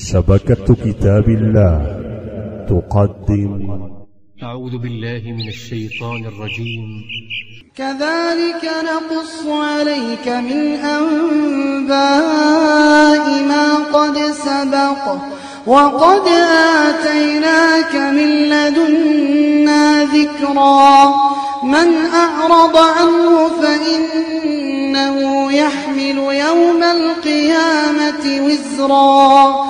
شبكة كتاب الله. تقدم. أعوذ بالله من الشيطان الرجيم. كذلك نقص عليك من أنباء ما قد سبق وقد آتيناك من لدنا ذكرا. من أعرض عنه فإنه يحمل يوم القيامة وزرا.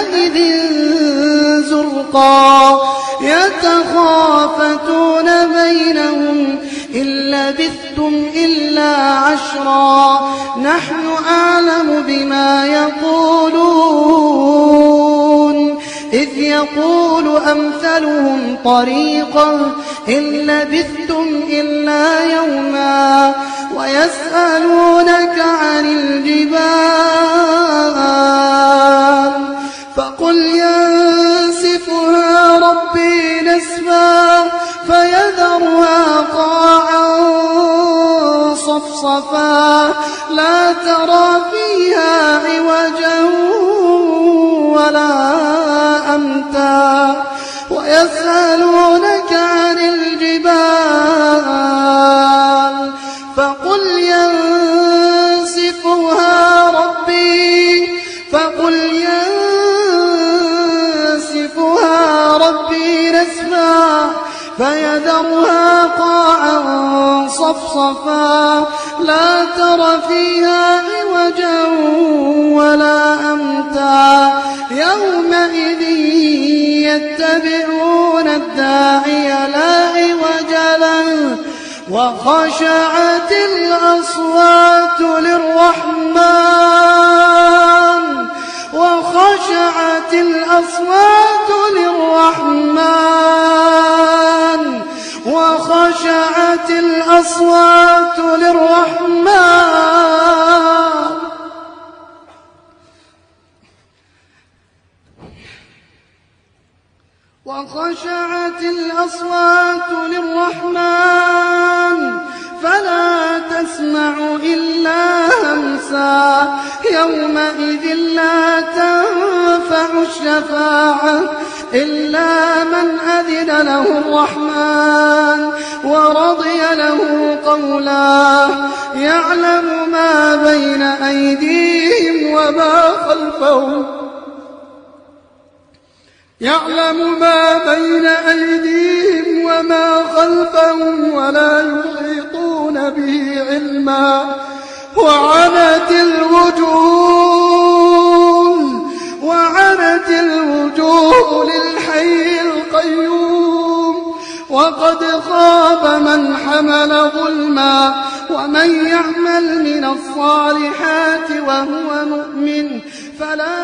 يومئذ زرقا يتخافتون بينهم إن لبثتم إلا عشرا. نحن أعلم بما يقولون إذ يقول أمثلهم طريقا إن لبثتم إلا يوما ويسألونك عن الجبال صفصفا لا ترى فيها عوجا ولا أمتا ويسألونك عن الجبال فقل ينسفها فيذرها قاعا صفصفا. لا تر فيها عوجا ولا أمتا. يومئذ يتبعون الداعي لا عوج له. وخشعت الأصوات للرحمن. وخشعت الأصوات للرحمن. وخشعت الأصوات للرحمن. وخشعت الأصوات للرحمن. فلا تسمع إلا همسا. يومئذ لا تنفع الشفاعة. إلا من أذن له الرحمن ورضي له قولا. يعلم ما بين أيديهم وما خلفهم. يعلم ما بين أيديهم وما خلفهم ولا يحيطون به علما. وعنت الوجوه وقد خاب من حمل ظلما ومن يعمل من الصالحات وهو مؤمن فلا